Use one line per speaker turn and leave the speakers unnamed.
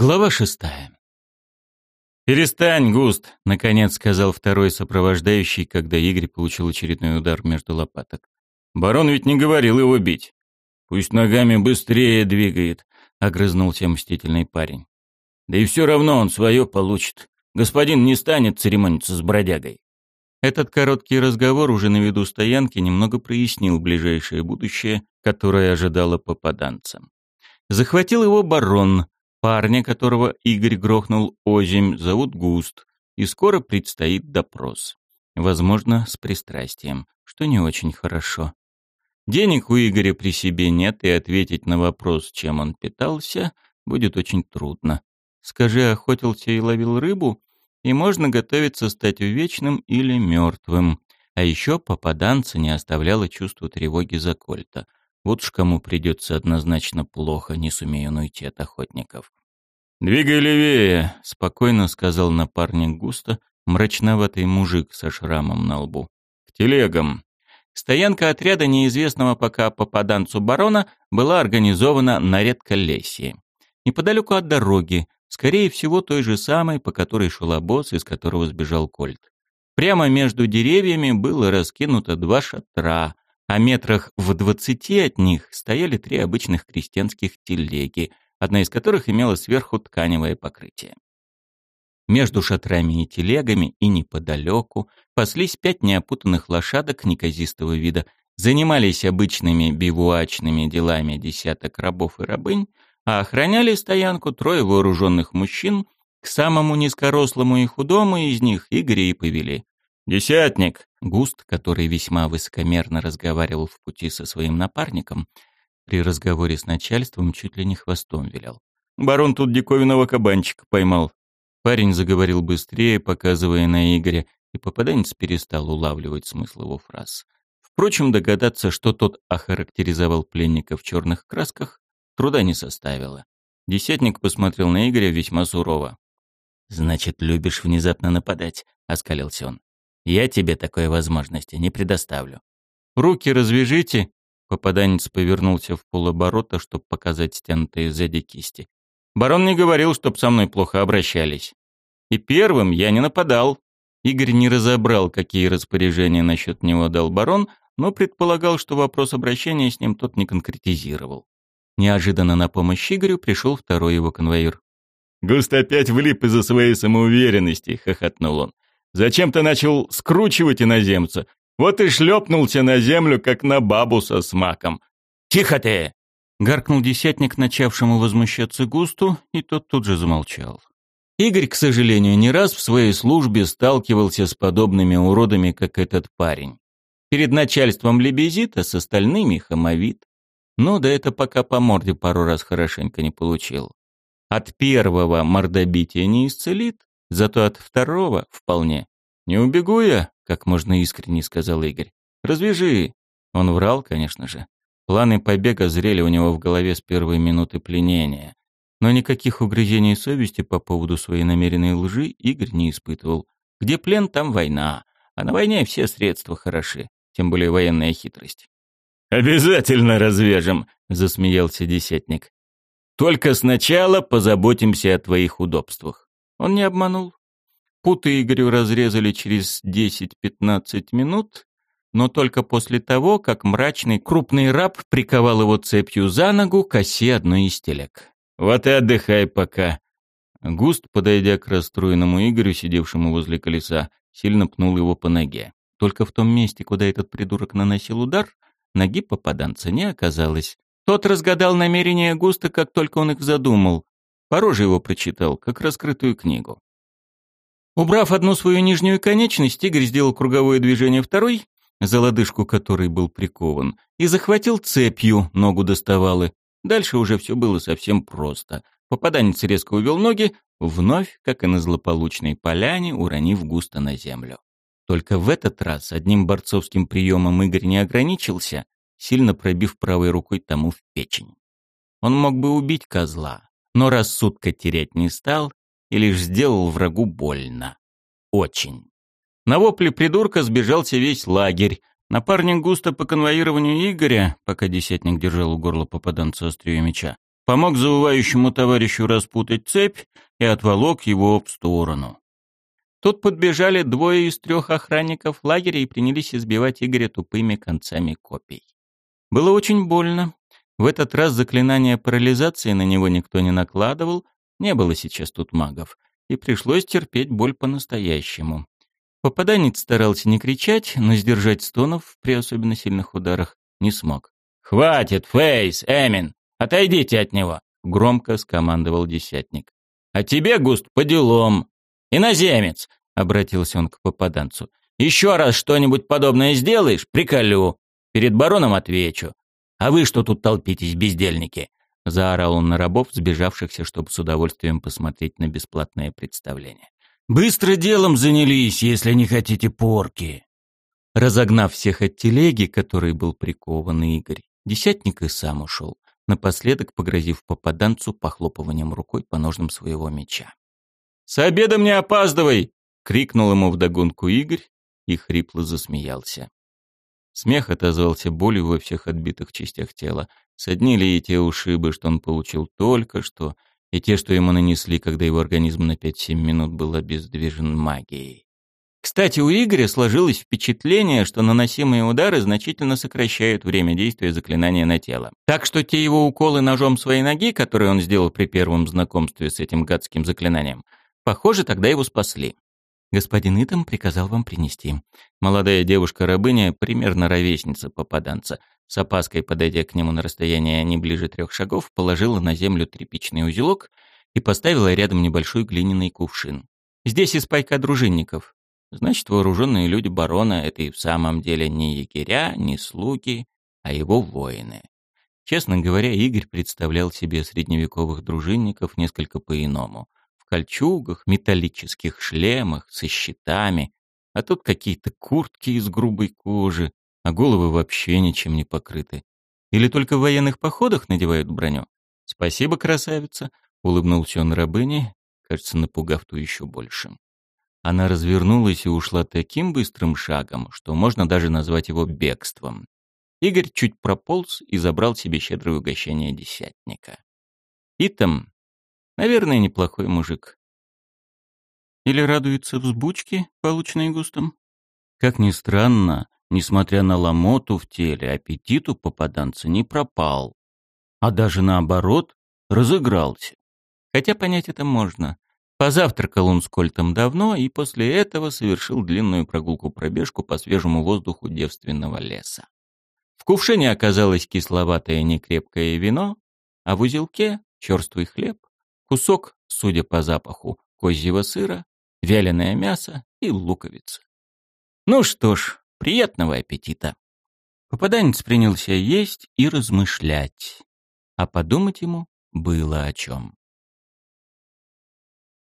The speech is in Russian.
Глава шестая. «Перестань, Густ!» — наконец сказал второй сопровождающий, когда Игорь получил очередной удар между лопаток. «Барон ведь не говорил его бить. Пусть ногами быстрее двигает», — огрызнулся мстительный парень. «Да и все равно он свое получит. Господин не станет церемониться с бродягой». Этот короткий разговор уже на виду стоянки немного прояснил ближайшее будущее, которое ожидало попаданцам. Захватил его барон, Парня, которого Игорь грохнул озимь, зовут Густ, и скоро предстоит допрос. Возможно, с пристрастием, что не очень хорошо. Денег у Игоря при себе нет, и ответить на вопрос, чем он питался, будет очень трудно. Скажи, охотился и ловил рыбу, и можно готовиться стать вечным или мертвым. А еще попаданца не оставляло чувство тревоги за Кольта — вот ж кому придется однозначно плохо, не сумею уйти от охотников. «Двигай левее», — спокойно сказал напарник густо, мрачноватый мужик со шрамом на лбу. «К телегам». Стоянка отряда неизвестного пока попаданцу барона была организована на редколесье. Неподалеку от дороги, скорее всего той же самой, по которой шел обоз, из которого сбежал Кольт. Прямо между деревьями было раскинуто два шатра, а метрах в двадцати от них стояли три обычных крестьянских телеги, одна из которых имела сверху тканевое покрытие. Между шатрами и телегами и неподалеку паслись пять неопутанных лошадок неказистого вида, занимались обычными бивуачными делами десяток рабов и рабынь, а охраняли стоянку трое вооруженных мужчин, к самому низкорослому и худому из них Игоря и повели. «Десятник!» Густ, который весьма высокомерно разговаривал в пути со своим напарником, при разговоре с начальством чуть ли не хвостом вилял. «Барон тут диковинного кабанчика поймал». Парень заговорил быстрее, показывая на Игоря, и попаданец перестал улавливать смысл его фраз. Впрочем, догадаться, что тот охарактеризовал пленника в черных красках, труда не составило. Десятник посмотрел на Игоря весьма сурово. «Значит, любишь внезапно нападать?» — оскалился он. Я тебе такой возможности не предоставлю. Руки развяжите. Попаданец повернулся в полоборота, чтобы показать стянутые сзади кисти. Барон не говорил, чтоб со мной плохо обращались. И первым я не нападал. Игорь не разобрал, какие распоряжения насчет него дал барон, но предполагал, что вопрос обращения с ним тот не конкретизировал. Неожиданно на помощь Игорю пришел второй его конвоир.
«Густ опять влип из-за своей самоуверенности», — хохотнул он. Зачем-то начал скручивать иноземца. Вот и шлепнулся на землю, как на бабу со смаком. «Тихо ты!» — гаркнул десятник, начавшему возмущаться густу, и тот тут же замолчал.
Игорь, к сожалению, не раз в своей службе сталкивался с подобными уродами, как этот парень. Перед начальством лебезита с остальными хамовит. Ну да это пока по морде пару раз хорошенько не получил. От первого мордобития не исцелит, Зато от второго вполне. «Не убегу я», — как можно искренне сказал Игорь. «Развяжи». Он врал, конечно же. Планы побега зрели у него в голове с первой минуты пленения. Но никаких угрызений совести по поводу своей намеренной лжи Игорь не испытывал. Где плен, там война. А на войне все средства хороши, тем более военная хитрость.
«Обязательно развяжем», — засмеялся десятник. «Только сначала позаботимся о твоих удобствах».
Он не обманул. Путы Игорю разрезали через 10-15 минут, но только после того, как мрачный крупный раб приковал его цепью за ногу к оси одной из телег.
«Вот и отдыхай пока».
Густ, подойдя к расстроенному Игорю, сидевшему возле колеса, сильно пнул его по ноге. Только в том месте, куда этот придурок наносил удар, ноги попаданца не оказалось. Тот разгадал намерения Густа, как только он их задумал, по роже его прочитал, как раскрытую книгу. Убрав одну свою нижнюю конечность, Игорь сделал круговое движение второй, за лодыжку которой был прикован, и захватил цепью, ногу доставалы. Дальше уже все было совсем просто. Попаданец резко увел ноги, вновь, как и на злополучной поляне, уронив густо на землю. Только в этот раз одним борцовским приемом Игорь не ограничился, сильно пробив правой рукой тому в печень. Он мог бы убить козла, но рассудка терять не стал и лишь сделал врагу больно. Очень. На вопли придурка сбежался весь лагерь. Напарник густо по конвоированию Игоря, пока десятник держал у горла попаданца острие меча, помог заувающему товарищу распутать цепь и отволок его в сторону. Тут подбежали двое из трех охранников лагеря и принялись избивать Игоря тупыми концами копий. Было очень больно. В этот раз заклинание парализации на него никто не накладывал, не было сейчас тут магов, и пришлось терпеть боль по-настоящему. Попаданец старался не кричать, но сдержать стонов при особенно сильных ударах не смог.
«Хватит, Фейс, Эмин! Отойдите от него!»
— громко скомандовал десятник.
«А тебе, Густ, по делам! Иноземец!» — обратился он к попаданцу. «Еще раз что-нибудь подобное сделаешь — приколю. Перед бароном отвечу. А вы что тут толпитесь, бездельники?» Заорал он на рабов, сбежавшихся, чтобы с удовольствием посмотреть на бесплатное представление.
Быстро делом занялись, если не хотите порки. Разогнав всех от телеги, которой был прикован Игорь, десятник и сам ушел, напоследок погрозив попаданцу похлопыванием рукой по ножнам своего меча.
«С обедом не опаздывай!» — крикнул ему вдогонку Игорь и хрипло засмеялся.
Смех отозвался болью во всех отбитых частях тела. Соднили и те ушибы, что он получил только что — и те, что ему нанесли, когда его организм на 5-7 минут был обездвижен магией. Кстати, у Игоря сложилось впечатление, что наносимые удары значительно сокращают время действия заклинания на тело. Так что те его уколы ножом своей ноги, которые он сделал при первом знакомстве с этим гадским заклинанием, похоже, тогда его спасли. Господин Итам приказал вам принести. Молодая девушка-рабыня, примерно ровесница попаданца, с опаской подойдя к нему на расстояние не ближе трех шагов, положила на землю тряпичный узелок и поставила рядом небольшой глиняный кувшин. Здесь из пайка дружинников. Значит, вооруженные люди барона — это и в самом деле не егеря, не слуги, а его воины. Честно говоря, Игорь представлял себе средневековых дружинников несколько по-иному — кольчугах, металлических шлемах, со щитами, а тут какие-то куртки из грубой кожи, а головы вообще ничем не покрыты. Или только в военных походах надевают броню? Спасибо, красавица, улыбнулся он рабыне, кажется, напугав ту еще больше. Она развернулась и ушла таким быстрым шагом, что можно даже назвать его бегством. Игорь чуть прополз и забрал себе щедрое угощение десятника. Итам, Наверное, неплохой мужик. Или радуется взбучке, полученной густом? Как ни странно, несмотря на ломоту в теле, аппетит у попаданца не пропал, а даже наоборот разыгрался. Хотя понять это можно. Позавтракал он с Кольтом давно и после этого совершил длинную прогулку-пробежку по свежему воздуху девственного леса. В кувшине оказалось кисловатое некрепкое вино, а в узелке — черствый хлеб, кусок, судя по запаху, козьего сыра, вяленое мясо и луковица. Ну что ж, приятного аппетита. Попаданец принялся есть и размышлять, а подумать ему было о чем.